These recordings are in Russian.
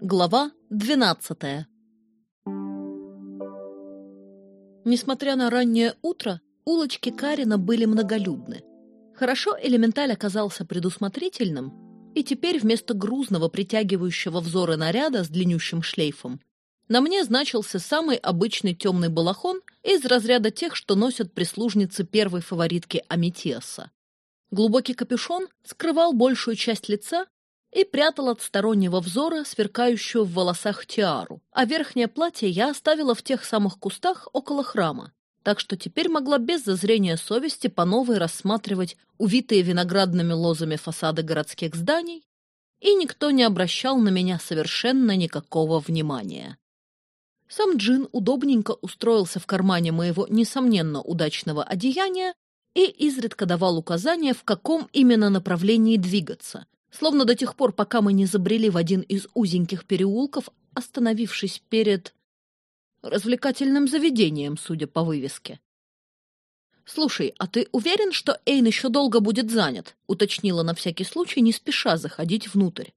Глава двенадцатая Несмотря на раннее утро, улочки Карина были многолюдны. Хорошо элементаль оказался предусмотрительным, и теперь вместо грузного притягивающего взоры наряда с длиннющим шлейфом на мне значился самый обычный темный балахон из разряда тех, что носят прислужницы первой фаворитки Аметиаса. Глубокий капюшон скрывал большую часть лица и прятал от стороннего взора сверкающую в волосах тиару, а верхнее платье я оставила в тех самых кустах около храма, так что теперь могла без зазрения совести по новой рассматривать увитые виноградными лозами фасады городских зданий, и никто не обращал на меня совершенно никакого внимания. Сам Джин удобненько устроился в кармане моего, несомненно, удачного одеяния и изредка давал указания, в каком именно направлении двигаться, словно до тех пор, пока мы не забрели в один из узеньких переулков, остановившись перед развлекательным заведением, судя по вывеске. «Слушай, а ты уверен, что Эйн еще долго будет занят?» — уточнила на всякий случай, не спеша заходить внутрь.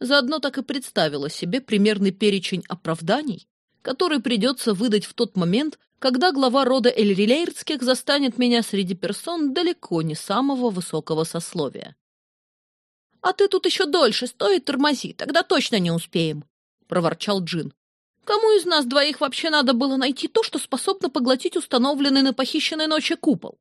Заодно так и представила себе примерный перечень оправданий, который придется выдать в тот момент, когда глава рода Эльрилейрдских застанет меня среди персон далеко не самого высокого сословия. «А ты тут еще дольше стой и тормози, тогда точно не успеем», — проворчал Джин. «Кому из нас двоих вообще надо было найти то, что способно поглотить установленный на похищенной ночи купол?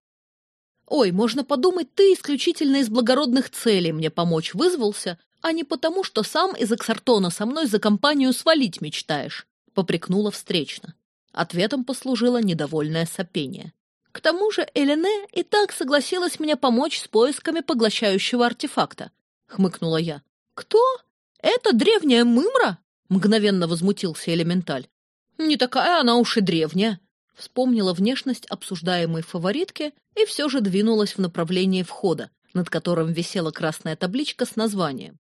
Ой, можно подумать, ты исключительно из благородных целей мне помочь вызвался, а не потому, что сам из Эксартона со мной за компанию свалить мечтаешь попрекнула встречно. Ответом послужило недовольное сопение. К тому же Элене и так согласилась мне помочь с поисками поглощающего артефакта, хмыкнула я. Кто? Это древняя мымра? Мгновенно возмутился элементаль. Не такая она уж и древняя. Вспомнила внешность обсуждаемой фаворитки и все же двинулась в направлении входа, над которым висела красная табличка с названием.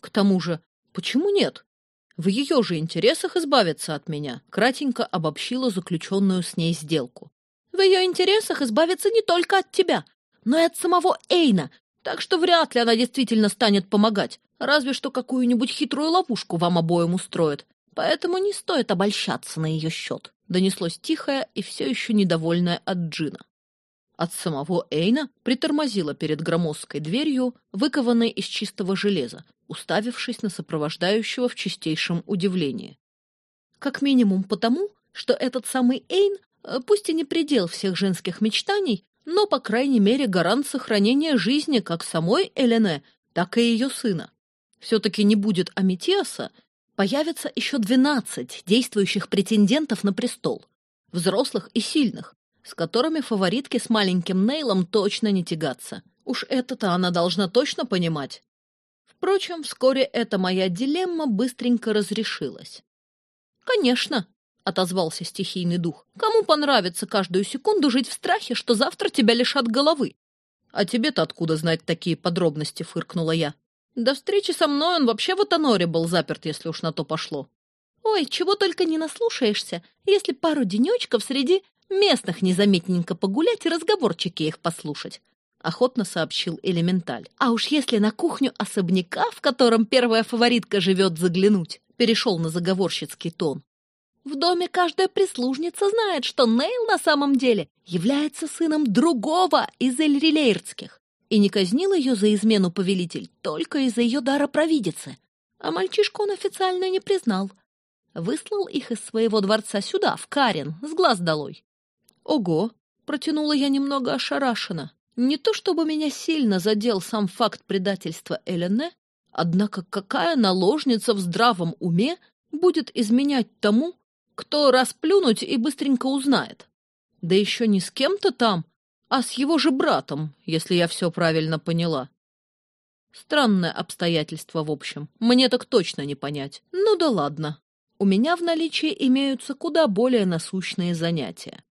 К тому же, почему нет? В ее же интересах избавиться от меня, кратенько обобщила заключенную с ней сделку. В ее интересах избавиться не только от тебя, но и от самого Эйна, так что вряд ли она действительно станет помогать, разве что какую-нибудь хитрую ловушку вам обоим устроит. Поэтому не стоит обольщаться на ее счет. Донеслось тихое и все еще недовольное от Джина. От самого Эйна притормозила перед громоздкой дверью, выкованной из чистого железа, уставившись на сопровождающего в чистейшем удивлении. Как минимум потому, что этот самый Эйн, э, пусть и не предел всех женских мечтаний, но, по крайней мере, гарант сохранения жизни как самой Элене, так и ее сына. Все-таки не будет Аметиаса, появится еще двенадцать действующих претендентов на престол, взрослых и сильных, с которыми фаворитки с маленьким Нейлом точно не тягаться. Уж это-то она должна точно понимать. Впрочем, вскоре эта моя дилемма быстренько разрешилась. «Конечно», — отозвался стихийный дух, — «кому понравится каждую секунду жить в страхе, что завтра тебя лишат головы?» «А тебе-то откуда знать такие подробности?» — фыркнула я. «До встречи со мной он вообще в Атоноре был заперт, если уж на то пошло». «Ой, чего только не наслушаешься, если пару денечков среди местных незаметненько погулять и разговорчики их послушать. — охотно сообщил Элементаль. «А уж если на кухню особняка, в котором первая фаворитка живет, заглянуть», — перешел на заговорщицкий тон. «В доме каждая прислужница знает, что Нейл на самом деле является сыном другого из Эльрилейрдских, и не казнил ее за измену повелитель только из-за ее дара провидицы. А мальчишку он официально не признал. Выслал их из своего дворца сюда, в Карен, с глаз долой». «Ого!» — протянула я немного ошарашенно. Не то чтобы меня сильно задел сам факт предательства Элене, однако какая наложница в здравом уме будет изменять тому, кто расплюнуть и быстренько узнает? Да еще не с кем-то там, а с его же братом, если я все правильно поняла. Странное обстоятельство, в общем. Мне так точно не понять. Ну да ладно. У меня в наличии имеются куда более насущные занятия.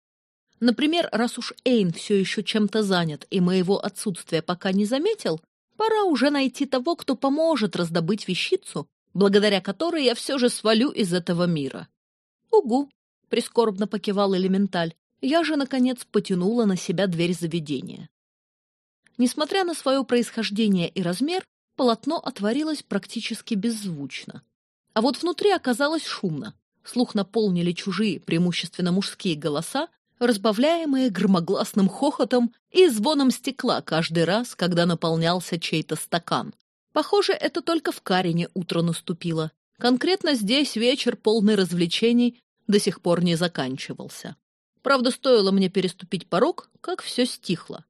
Например, раз уж Эйн все еще чем-то занят и моего отсутствия пока не заметил, пора уже найти того, кто поможет раздобыть вещицу, благодаря которой я все же свалю из этого мира. «Угу», — прискорбно покивал элементаль, я же, наконец, потянула на себя дверь заведения. Несмотря на свое происхождение и размер, полотно отворилось практически беззвучно. А вот внутри оказалось шумно. Слух наполнили чужие, преимущественно мужские голоса, разбавляемые громогласным хохотом и звоном стекла каждый раз, когда наполнялся чей-то стакан. Похоже, это только в Карине утро наступило. Конкретно здесь вечер, полный развлечений, до сих пор не заканчивался. Правда, стоило мне переступить порог, как все стихло.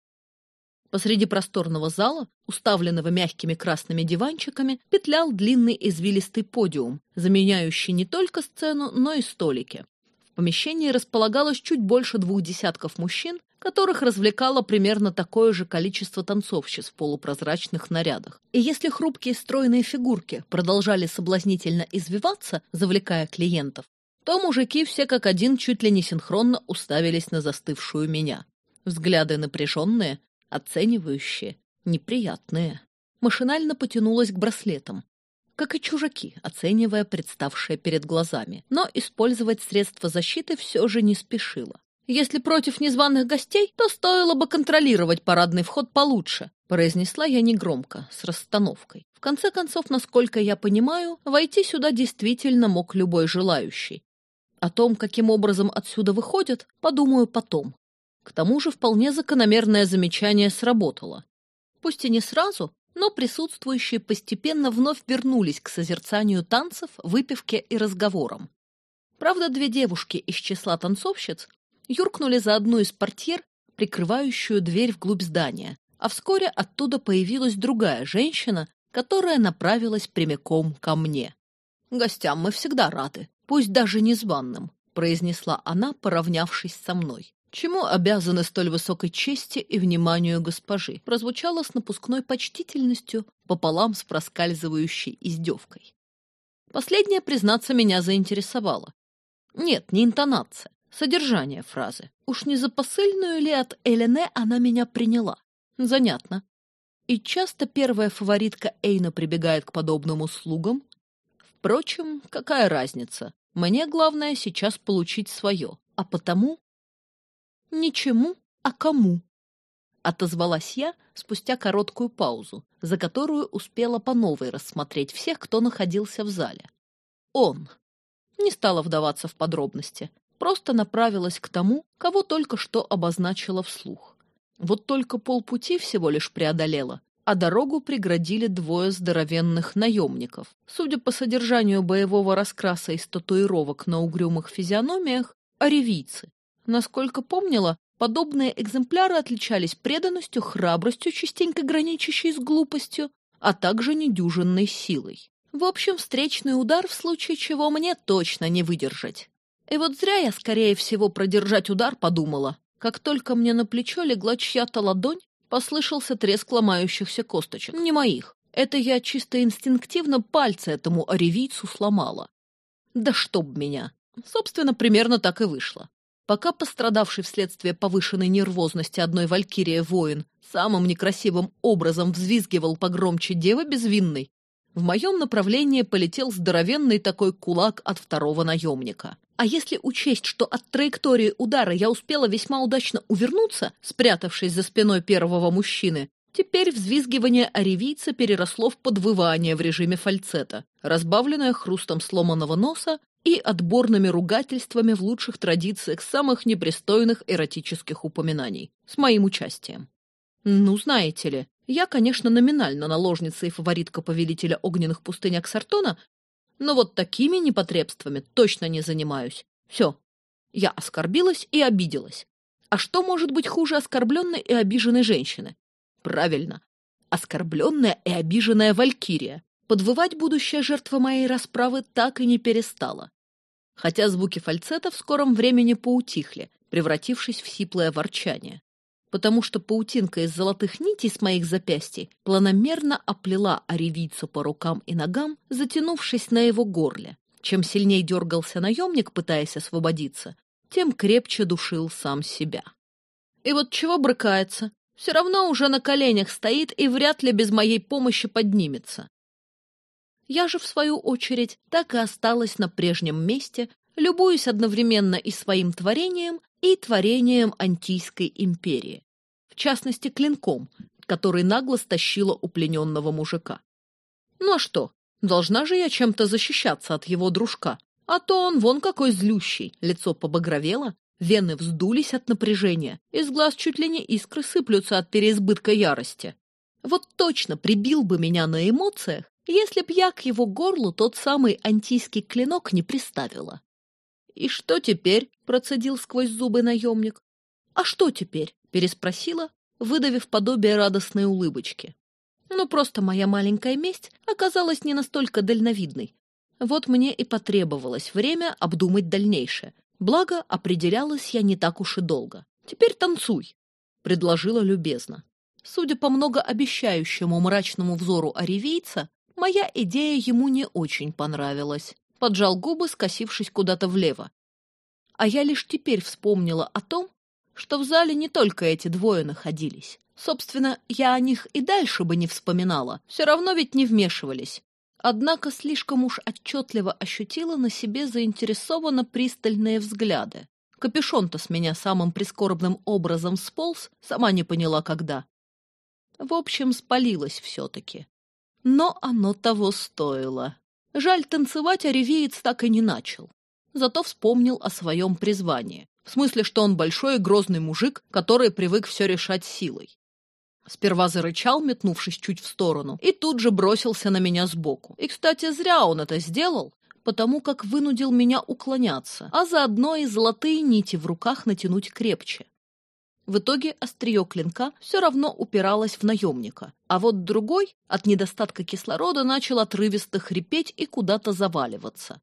Посреди просторного зала, уставленного мягкими красными диванчиками, петлял длинный извилистый подиум, заменяющий не только сцену, но и столики. В помещении располагалось чуть больше двух десятков мужчин, которых развлекало примерно такое же количество танцовщиц в полупрозрачных нарядах. И если хрупкие стройные фигурки продолжали соблазнительно извиваться, завлекая клиентов, то мужики все как один чуть ли не синхронно уставились на застывшую меня. Взгляды напряженные, оценивающие, неприятные. Машинально потянулась к браслетам, как и чужаки, оценивая представшее перед глазами, но использовать средства защиты все же не спешила. Если против незваных гостей, то стоило бы контролировать парадный вход получше, произнесла я негромко, с расстановкой. В конце концов, насколько я понимаю, войти сюда действительно мог любой желающий. О том, каким образом отсюда выходят, подумаю потом. К тому же вполне закономерное замечание сработало. Пусть и не сразу, но присутствующие постепенно вновь вернулись к созерцанию танцев, выпивке и разговорам. Правда, две девушки из числа танцовщиц юркнули за одну из портьер, прикрывающую дверь вглубь здания, а вскоре оттуда появилась другая женщина, которая направилась прямиком ко мне. «Гостям мы всегда рады, пусть даже незваным», произнесла она, поравнявшись со мной. Чему обязаны столь высокой чести и вниманию госпожи? Прозвучало с напускной почтительностью пополам с проскальзывающей издевкой. Последнее, признаться, меня заинтересовало. Нет, не интонация, содержание фразы. Уж не за посыльную ли от Элене она меня приняла? Занятно. И часто первая фаворитка Эйна прибегает к подобным услугам. Впрочем, какая разница? Мне главное сейчас получить свое, а потому «Ничему, а кому?» Отозвалась я спустя короткую паузу, за которую успела по новой рассмотреть всех, кто находился в зале. Он. Не стала вдаваться в подробности, просто направилась к тому, кого только что обозначила вслух. Вот только полпути всего лишь преодолела, а дорогу преградили двое здоровенных наемников. Судя по содержанию боевого раскраса из татуировок на угрюмых физиономиях, аревийцы. Насколько помнила, подобные экземпляры отличались преданностью, храбростью, частенько граничащей с глупостью, а также недюжинной силой. В общем, встречный удар в случае чего мне точно не выдержать. И вот зря я, скорее всего, продержать удар подумала. Как только мне на плечо легла чья-то ладонь, послышался треск ломающихся косточек. Не моих. Это я чисто инстинктивно пальцы этому оревийцу сломала. Да чтоб меня! Собственно, примерно так и вышло. Пока пострадавший вследствие повышенной нервозности одной валькирия воин самым некрасивым образом взвизгивал погромче девы безвинной, в моем направлении полетел здоровенный такой кулак от второго наемника. А если учесть, что от траектории удара я успела весьма удачно увернуться, спрятавшись за спиной первого мужчины, теперь взвизгивание оревийца переросло в подвывание в режиме фальцета, разбавленное хрустом сломанного носа и отборными ругательствами в лучших традициях самых непристойных эротических упоминаний, с моим участием. Ну, знаете ли, я, конечно, номинально наложница и фаворитка повелителя огненных пустынь Аксартона, но вот такими непотребствами точно не занимаюсь. Все, я оскорбилась и обиделась. А что может быть хуже оскорбленной и обиженной женщины? Правильно, оскорбленная и обиженная валькирия. Подвывать будущая жертва моей расправы так и не перестала хотя звуки фальцета в скором времени поутихли, превратившись в сиплое ворчание. Потому что паутинка из золотых нитей с моих запястий планомерно оплела оревицу по рукам и ногам, затянувшись на его горле. Чем сильнее дергался наемник, пытаясь освободиться, тем крепче душил сам себя. И вот чего брыкается? Все равно уже на коленях стоит и вряд ли без моей помощи поднимется. Я же, в свою очередь, так и осталась на прежнем месте, любуясь одновременно и своим творением, и творением Антийской империи. В частности, клинком, который нагло стащила у плененного мужика. Ну а что? Должна же я чем-то защищаться от его дружка. А то он вон какой злющий, лицо побагровело, вены вздулись от напряжения, из глаз чуть ли не искры сыплются от переизбытка ярости. Вот точно прибил бы меня на эмоциях, если б я к его горлу тот самый антийский клинок не приставила. «И что теперь?» — процедил сквозь зубы наемник. «А что теперь?» — переспросила, выдавив подобие радостной улыбочки. Ну, просто моя маленькая месть оказалась не настолько дальновидной. Вот мне и потребовалось время обдумать дальнейшее. Благо, определялась я не так уж и долго. «Теперь танцуй», — предложила любезно. Судя по многообещающему мрачному взору оревейца, моя идея ему не очень понравилась. Поджал губы, скосившись куда-то влево. А я лишь теперь вспомнила о том, что в зале не только эти двое находились. Собственно, я о них и дальше бы не вспоминала, все равно ведь не вмешивались. Однако слишком уж отчетливо ощутила на себе заинтересованно пристальные взгляды. Капюшон-то с меня самым прискорбным образом сполз, сама не поняла когда. В общем, спалилась все-таки. Но оно того стоило. Жаль, танцевать оревеец так и не начал. Зато вспомнил о своем призвании. В смысле, что он большой и грозный мужик, который привык все решать силой. Сперва зарычал, метнувшись чуть в сторону, и тут же бросился на меня сбоку. И, кстати, зря он это сделал, потому как вынудил меня уклоняться, а заодно и золотые нити в руках натянуть крепче. В итоге острие клинка все равно упиралось в наемника, а вот другой от недостатка кислорода начал отрывисто хрипеть и куда-то заваливаться.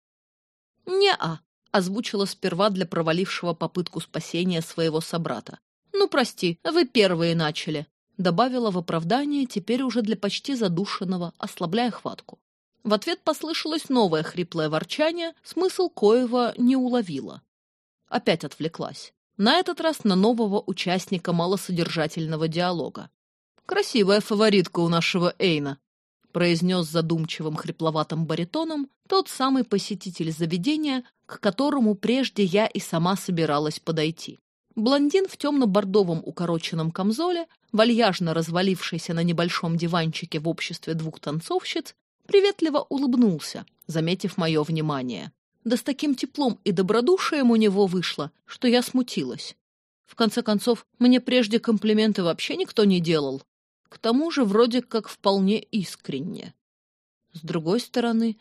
«Не-а», — озвучила сперва для провалившего попытку спасения своего собрата. «Ну, прости, вы первые начали», добавила в оправдание теперь уже для почти задушенного, ослабляя хватку. В ответ послышалось новое хриплое ворчание, смысл коего не уловила. Опять отвлеклась. На этот раз на нового участника малосодержательного диалога. «Красивая фаворитка у нашего Эйна», — произнес задумчивым хрипловатым баритоном тот самый посетитель заведения, к которому прежде я и сама собиралась подойти. Блондин в темно-бордовом укороченном камзоле, вальяжно развалившийся на небольшом диванчике в обществе двух танцовщиц, приветливо улыбнулся, заметив мое внимание. Да с таким теплом и добродушием у него вышло, что я смутилась. В конце концов, мне прежде комплименты вообще никто не делал. К тому же вроде как вполне искренне. С другой стороны,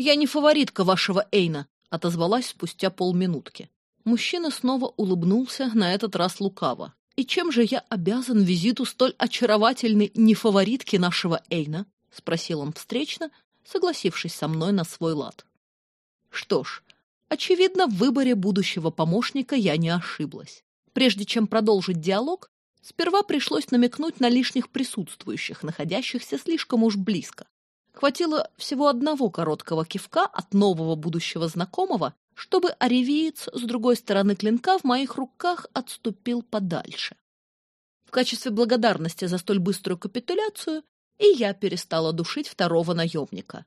«Я не фаворитка вашего Эйна», — отозвалась спустя полминутки. Мужчина снова улыбнулся, на этот раз лукаво. «И чем же я обязан визиту столь очаровательной нефаворитки нашего Эйна?» — спросил он встречно, согласившись со мной на свой лад. Что ж, очевидно, в выборе будущего помощника я не ошиблась. Прежде чем продолжить диалог, сперва пришлось намекнуть на лишних присутствующих, находящихся слишком уж близко. Хватило всего одного короткого кивка от нового будущего знакомого, чтобы оревиец с другой стороны клинка в моих руках отступил подальше. В качестве благодарности за столь быструю капитуляцию и я перестала душить второго наемника.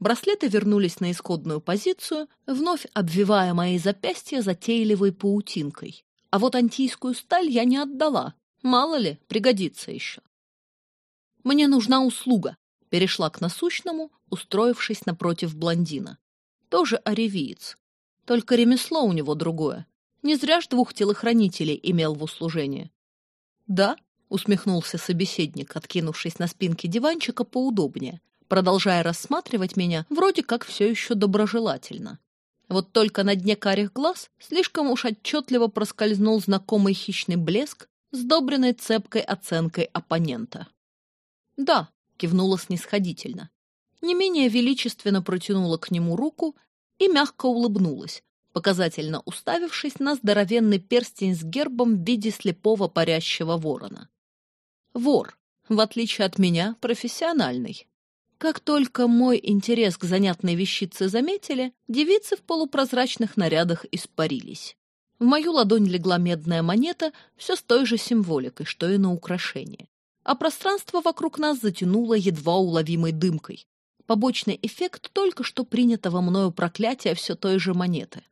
Браслеты вернулись на исходную позицию, вновь обвивая мои запястья затейливой паутинкой. А вот антийскую сталь я не отдала. Мало ли, пригодится еще. «Мне нужна услуга», — перешла к насущному, устроившись напротив блондина. Тоже оревиец, только ремесло у него другое. Не зря ж двух телохранителей имел в услужении. «Да», — усмехнулся собеседник, откинувшись на спинке диванчика поудобнее, продолжая рассматривать меня вроде как все еще доброжелательно. Вот только на дне карих глаз слишком уж отчетливо проскользнул знакомый хищный блеск, сдобренный цепкой оценкой оппонента. «Да», — кивнула снисходительно. Не менее величественно протянула к нему руку и мягко улыбнулась, показательно уставившись на здоровенный перстень с гербом в виде слепого парящего ворона. Вор, в отличие от меня, профессиональный. Как только мой интерес к занятной вещице заметили, девицы в полупрозрачных нарядах испарились. В мою ладонь легла медная монета все с той же символикой, что и на украшение. А пространство вокруг нас затянуло едва уловимой дымкой, Побочный эффект только что принятого мною проклятия все той же монеты.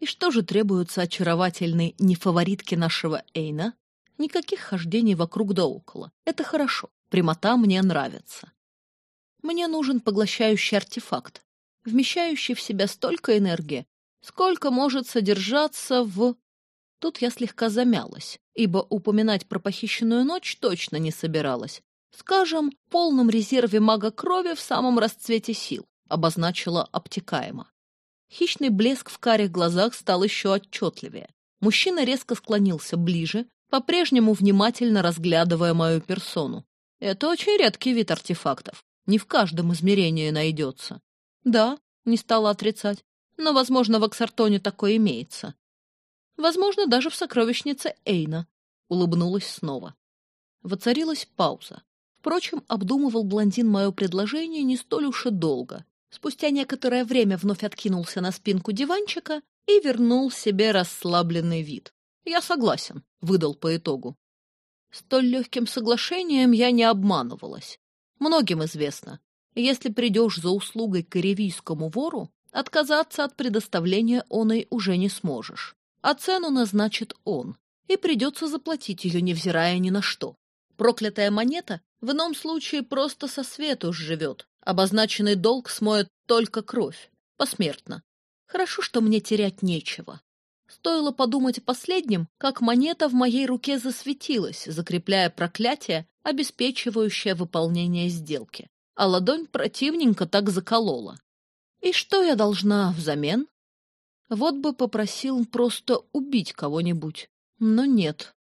И что же требуется очаровательной нефаворитке нашего Эйна? Никаких хождений вокруг да около. Это хорошо. Прямота мне нравится. Мне нужен поглощающий артефакт, вмещающий в себя столько энергии, сколько может содержаться в... Тут я слегка замялась, ибо упоминать про похищенную ночь точно не собиралась. Скажем, в полном резерве мага крови в самом расцвете сил, обозначила обтекаемо. Хищный блеск в карих глазах стал еще отчетливее. Мужчина резко склонился ближе, по-прежнему внимательно разглядывая мою персону. Это очень редкий вид артефактов. Не в каждом измерении найдется. Да, не стала отрицать, но, возможно, в Аксартоне такое имеется. Возможно, даже в сокровищнице Эйна. Улыбнулась снова. Воцарилась пауза. Впрочем, обдумывал блондин мое предложение не столь уж и долго. Спустя некоторое время вновь откинулся на спинку диванчика и вернул себе расслабленный вид. «Я согласен», — выдал по итогу. Столь легким соглашением я не обманывалась. Многим известно, если придешь за услугой к коревийскому вору, отказаться от предоставления оной уже не сможешь. А цену назначит он, и придется заплатить ее, невзирая ни на что. Проклятая монета в ином случае просто со свету живет. Обозначенный долг смоет только кровь. Посмертно. Хорошо, что мне терять нечего. Стоило подумать о последнем, как монета в моей руке засветилась, закрепляя проклятие, обеспечивающее выполнение сделки. А ладонь противненько так заколола. И что я должна взамен? Вот бы попросил просто убить кого-нибудь. Но нет.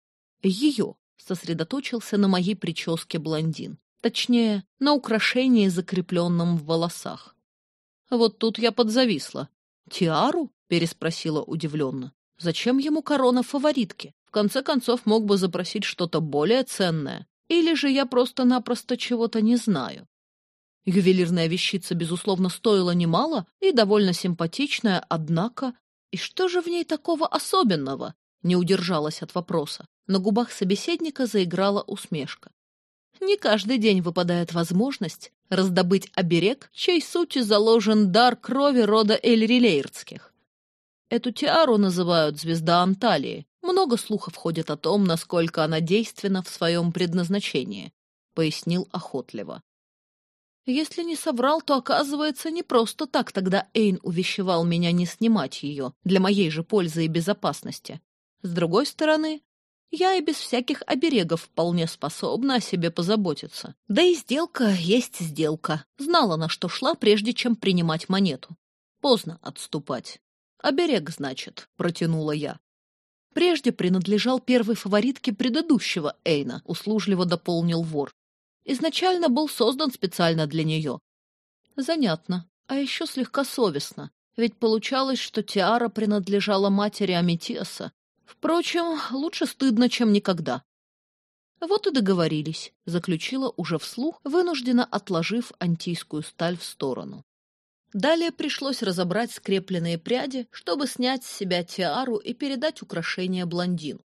Ее сосредоточился на моей прическе блондин. Точнее, на украшении, закрепленном в волосах. Вот тут я подзависла. «Тиару?» — переспросила удивленно. «Зачем ему корона фаворитки? В конце концов, мог бы запросить что-то более ценное. Или же я просто-напросто чего-то не знаю?» Ювелирная вещица, безусловно, стоила немало и довольно симпатичная, однако... И что же в ней такого особенного? Не удержалась от вопроса. На губах собеседника заиграла усмешка. Не каждый день выпадает возможность раздобыть оберег, чей сути заложен дар крови рода Эльрилейрдских. Эту тиару называют «звезда Анталии». Много слухов ходит о том, насколько она действенна в своем предназначении, — пояснил охотливо. Если не соврал, то, оказывается, не просто так тогда Эйн увещевал меня не снимать ее для моей же пользы и безопасности. С другой стороны, я и без всяких оберегов вполне способна о себе позаботиться. Да и сделка есть сделка. Знала, на что шла, прежде чем принимать монету. Поздно отступать. Оберег, значит, протянула я. Прежде принадлежал первой фаворитке предыдущего Эйна, услужливо дополнил вор. Изначально был создан специально для нее. Занятно, а еще слегка совестно, ведь получалось, что Тиара принадлежала матери Аметиаса. Впрочем, лучше стыдно, чем никогда. Вот и договорились, заключила уже вслух, вынужденно отложив антийскую сталь в сторону. Далее пришлось разобрать скрепленные пряди, чтобы снять с себя тиару и передать украшение блондину.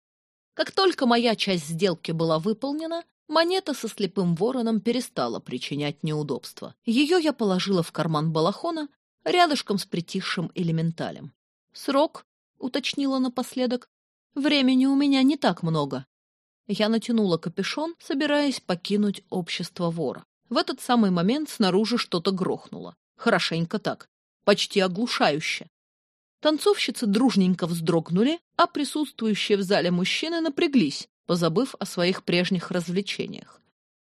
Как только моя часть сделки была выполнена, Монета со слепым вороном перестала причинять неудобства. Ее я положила в карман балахона рядышком с притихшим элементалем. «Срок?» — уточнила напоследок. «Времени у меня не так много». Я натянула капюшон, собираясь покинуть общество вора. В этот самый момент снаружи что-то грохнуло. Хорошенько так, почти оглушающе. Танцовщицы дружненько вздрогнули, а присутствующие в зале мужчины напряглись, позабыв о своих прежних развлечениях.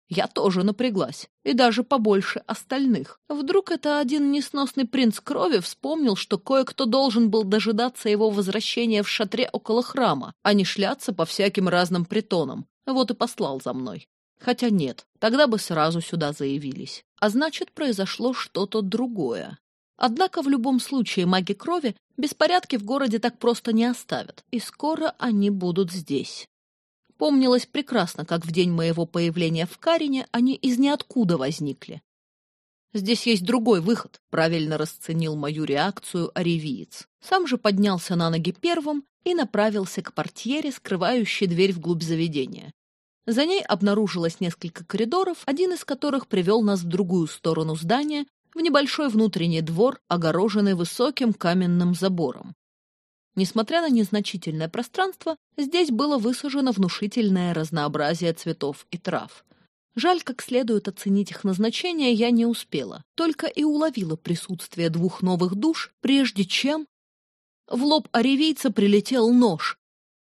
Я тоже напряглась, и даже побольше остальных. Вдруг это один несносный принц крови вспомнил, что кое-кто должен был дожидаться его возвращения в шатре около храма, а не шляться по всяким разным притонам. Вот и послал за мной. Хотя нет, тогда бы сразу сюда заявились. А значит, произошло что-то другое. Однако в любом случае маги крови беспорядки в городе так просто не оставят, и скоро они будут здесь. Помнилось прекрасно, как в день моего появления в Карине они из ниоткуда возникли. «Здесь есть другой выход», — правильно расценил мою реакцию оревиец. Сам же поднялся на ноги первым и направился к портьере, скрывающей дверь вглубь заведения. За ней обнаружилось несколько коридоров, один из которых привел нас в другую сторону здания, в небольшой внутренний двор, огороженный высоким каменным забором. Несмотря на незначительное пространство, здесь было высажено внушительное разнообразие цветов и трав. Жаль, как следует оценить их назначение я не успела, только и уловила присутствие двух новых душ, прежде чем... В лоб оревийца прилетел нож.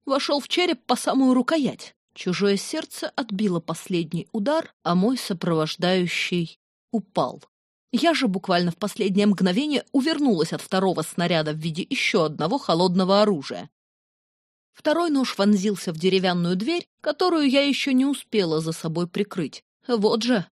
Вошел в череп по самую рукоять. Чужое сердце отбило последний удар, а мой сопровождающий упал. Я же буквально в последнее мгновение увернулась от второго снаряда в виде еще одного холодного оружия. Второй нож вонзился в деревянную дверь, которую я еще не успела за собой прикрыть. Вот же!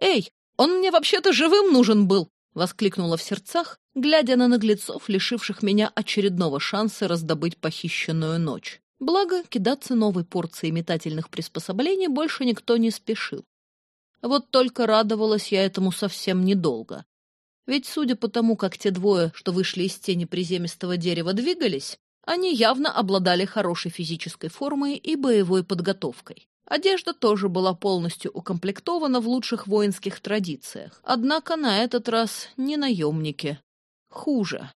«Эй, он мне вообще-то живым нужен был!» — воскликнула в сердцах, глядя на наглецов, лишивших меня очередного шанса раздобыть похищенную ночь. Благо, кидаться новой порцией метательных приспособлений больше никто не спешил. Вот только радовалась я этому совсем недолго. Ведь, судя по тому, как те двое, что вышли из тени приземистого дерева, двигались, они явно обладали хорошей физической формой и боевой подготовкой. Одежда тоже была полностью укомплектована в лучших воинских традициях, однако на этот раз не наемники. Хуже.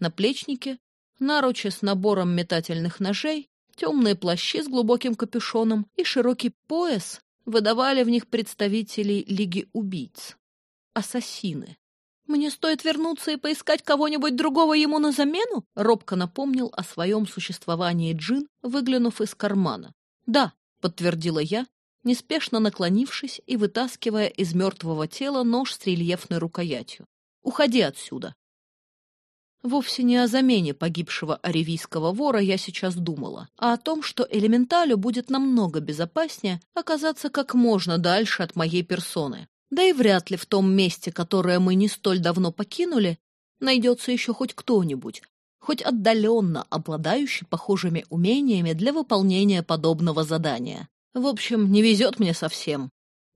Наплечники, наручи с набором метательных ножей, темные плащи с глубоким капюшоном и широкий пояс выдавали в них представителей Лиги убийц. Ассасины. «Мне стоит вернуться и поискать кого-нибудь другого ему на замену?» Робко напомнил о своем существовании Джин, выглянув из кармана. «Да», — подтвердила я, неспешно наклонившись и вытаскивая из мертвого тела нож с рельефной рукоятью. «Уходи отсюда!» Вовсе не о замене погибшего аревийского вора я сейчас думала, а о том, что элементалю будет намного безопаснее оказаться как можно дальше от моей персоны. Да и вряд ли в том месте, которое мы не столь давно покинули, найдется еще хоть кто-нибудь, хоть отдаленно обладающий похожими умениями для выполнения подобного задания. В общем, не везет мне совсем.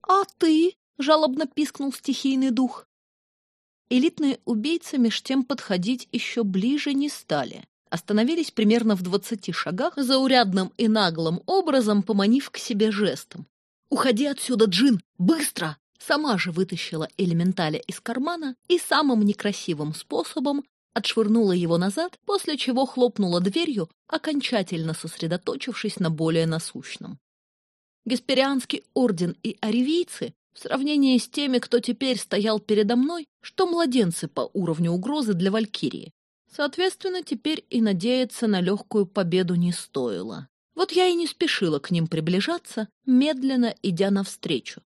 «А ты?» — жалобно пискнул стихийный дух. Элитные убийцы меж тем подходить еще ближе не стали. Остановились примерно в двадцати шагах, заурядным и наглым образом поманив к себе жестом. «Уходи отсюда, Джин! Быстро!» Сама же вытащила элементаля из кармана и самым некрасивым способом отшвырнула его назад, после чего хлопнула дверью, окончательно сосредоточившись на более насущном. Гесперианский орден и аревийцы в сравнении с теми, кто теперь стоял передо мной, что младенцы по уровню угрозы для Валькирии. Соответственно, теперь и надеяться на легкую победу не стоило. Вот я и не спешила к ним приближаться, медленно идя навстречу.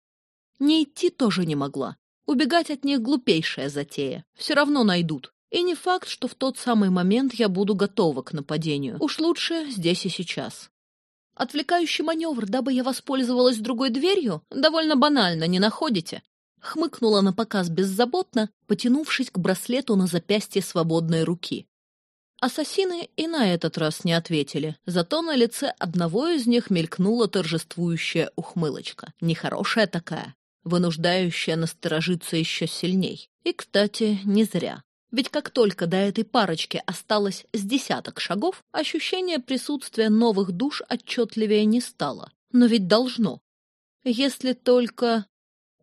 Не идти тоже не могла. Убегать от них глупейшая затея. Все равно найдут. И не факт, что в тот самый момент я буду готова к нападению. Уж лучше здесь и сейчас. Отвлекающий маневр, дабы я воспользовалась другой дверью, довольно банально, не находите? Хмыкнула на показ беззаботно, потянувшись к браслету на запястье свободной руки. Ассасины и на этот раз не ответили, зато на лице одного из них мелькнула торжествующая ухмылочка. Нехорошая такая, вынуждающая насторожиться еще сильней. И, кстати, не зря. Ведь как только до этой парочки осталось с десяток шагов, ощущение присутствия новых душ отчетливее не стало. Но ведь должно. Если только...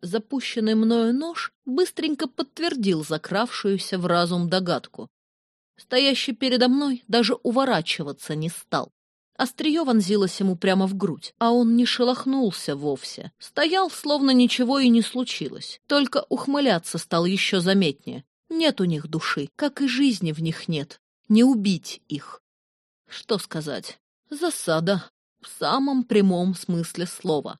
Запущенный мною нож быстренько подтвердил закравшуюся в разум догадку. Стоящий передо мной даже уворачиваться не стал. Острие вонзилось ему прямо в грудь, а он не шелохнулся вовсе. Стоял, словно ничего и не случилось. Только ухмыляться стал еще заметнее. Нет у них души, как и жизни в них нет. Не убить их. Что сказать? Засада. В самом прямом смысле слова.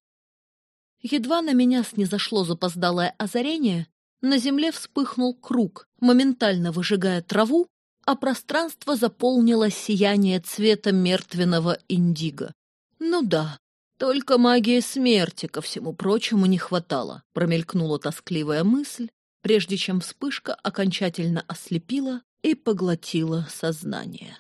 Едва на меня снизошло запоздалое озарение, на земле вспыхнул круг, моментально выжигая траву, а пространство заполнило сияние цвета мертвенного индиго. Ну да, только магии смерти, ко всему прочему, не хватало, промелькнула тоскливая мысль, прежде чем вспышка окончательно ослепила и поглотила сознание.